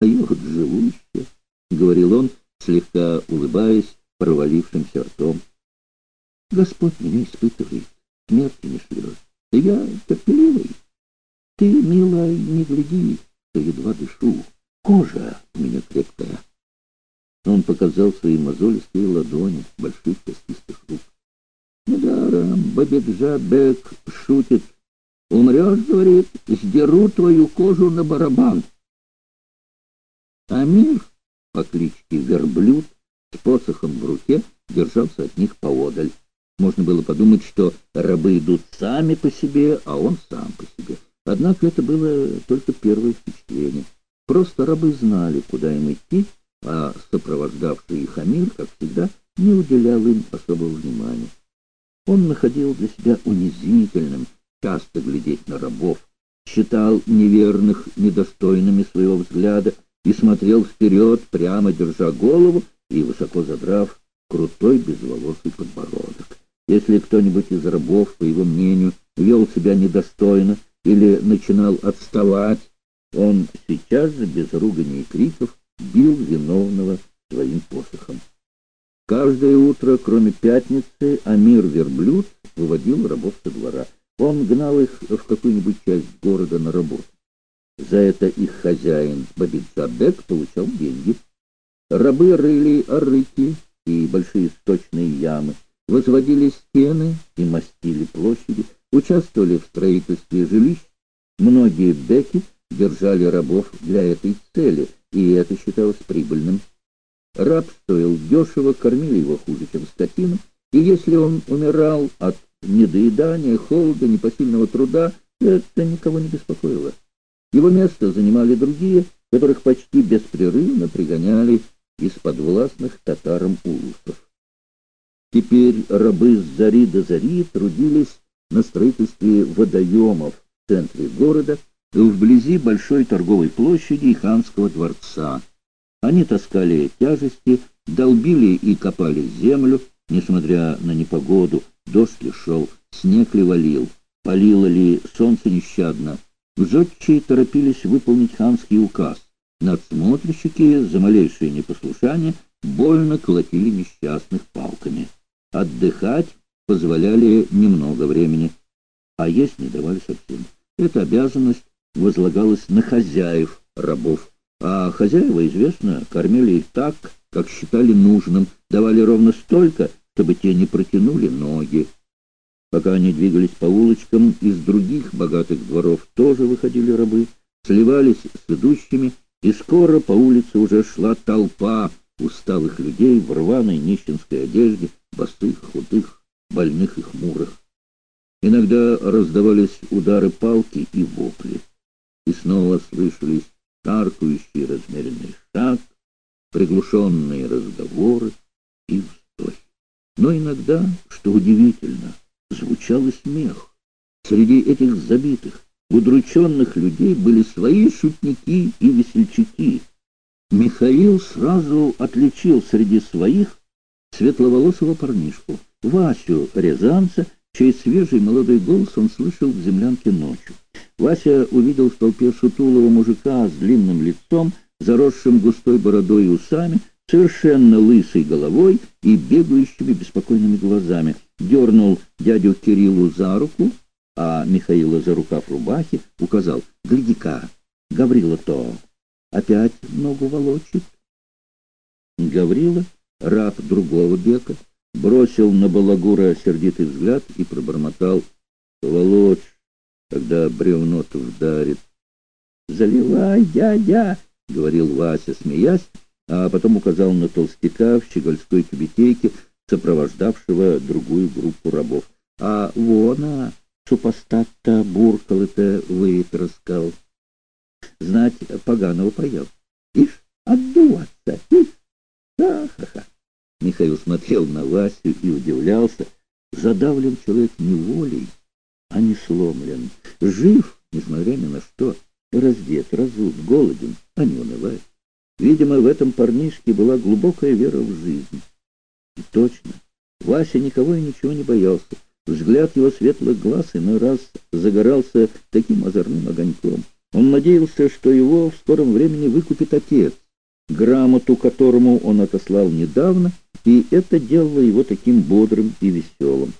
«Поет живуще», — говорил он, слегка улыбаясь провалившимся ртом. «Господь меня испытывает, смерти не шлет. Я терпеливый. Ты, милая, не гляди, что едва дышу. Кожа у меня крепкая». Он показал свои мозолистые ладони, больших костистых рук. Недаром Бабиджа Бек шутит. Умрешь, говорит, сдеру твою кожу на барабан. Амир по кличке Верблюд с посохом в руке держался от них поодаль. Можно было подумать, что рабы идут сами по себе, а он сам по себе. Однако это было только первое впечатление. Просто рабы знали, куда им идти, а сопровождавший их Амир, как всегда, не уделял им особого внимания. Он находил для себя унизительным часто глядеть на рабов, считал неверных недостойными своего взгляда и смотрел вперед, прямо держа голову и высоко задрав крутой безволосый подбородок. Если кто-нибудь из рабов, по его мнению, вел себя недостойно или начинал отставать, он сейчас же, без ругани и криков, бил виновного своим посохом. Каждое утро, кроме пятницы, Амир Верблюд выводил рабов со двора. Он гнал их в какую-нибудь часть города на работу. За это их хозяин Бабидзабек получал деньги. Рабы рыли арыки и большие сточные ямы, возводили стены и мастили площади, участвовали в строительстве жилищ. Многие беки держали рабов для этой цели, и это считалось прибыльным. Раб стоил дешево, кормили его хуже, чем скотину, и если он умирал от недоедания, холода, непосильного труда, это никого не беспокоило. Его место занимали другие, которых почти беспрерывно пригоняли из подвластных татарам улусов. Теперь рабы с зари до зари трудились на строительстве водоемов в центре города, вблизи большой торговой площади и ханского дворца. Они таскали тяжести, долбили и копали землю, несмотря на непогоду, дождь ли шел, снег ли валил, палило ли солнце нещадно. Зодчие торопились выполнить ханский указ. Надсмотрщики за малейшее непослушание больно колотили несчастных палками. Отдыхать позволяли немного времени, а есть не давали совсем. Эта обязанность возлагалась на хозяев рабов а хозяева, известно, кормили их так, как считали нужным, давали ровно столько, чтобы те не протянули ноги. Пока они двигались по улочкам, из других богатых дворов тоже выходили рабы, сливались с идущими, и скоро по улице уже шла толпа усталых людей в рваной нищенской одежде, босых, худых, больных и хмурых. Иногда раздавались удары палки и вопли, и снова слышались шаркающий размеренный шаг, приглушенные разговоры и вздохи. Но иногда, что удивительно, звучал и смех. Среди этих забитых, удрученных людей были свои шутники и весельчаки. Михаил сразу отличил среди своих светловолосого парнишку, Васю Рязанца, чей свежий молодой голос он слышал в землянке ночью. Вася увидел в толпе сутулого мужика с длинным лицом, заросшим густой бородой и усами, совершенно лысой головой и бегающими беспокойными глазами. Дернул дядю Кириллу за руку, а Михаила за рукав рубахи, указал «Гляди-ка, Гаврила-то опять ногу волочит». Гаврила, раб другого бека, бросил на балагура сердитый взгляд и пробормотал «Волочь, когда бревно-то вдарит. «Заливай, дядя!» — говорил Вася, смеясь, а потом указал на толстяка в щегольской тюбетейке, сопровождавшего другую группу рабов. «А вон, а, супостат-то буркал-то выпрыскал. Знать, поганого поел. Ишь, отдуваться, ишь! Ха-ха-ха!» Михаил смотрел на Васю и удивлялся. Задавлен человек неволей а не сломлен. Жив, несмотря ни на что, раздет, разут, голоден, а не унывает. Видимо, в этом парнишке была глубокая вера в жизнь. И точно, Вася никого и ничего не боялся. Взгляд его светлых глаз иной раз загорался таким озорным огоньком. Он надеялся, что его в скором времени выкупит отец, грамоту которому он отослал недавно, и это делало его таким бодрым и веселым.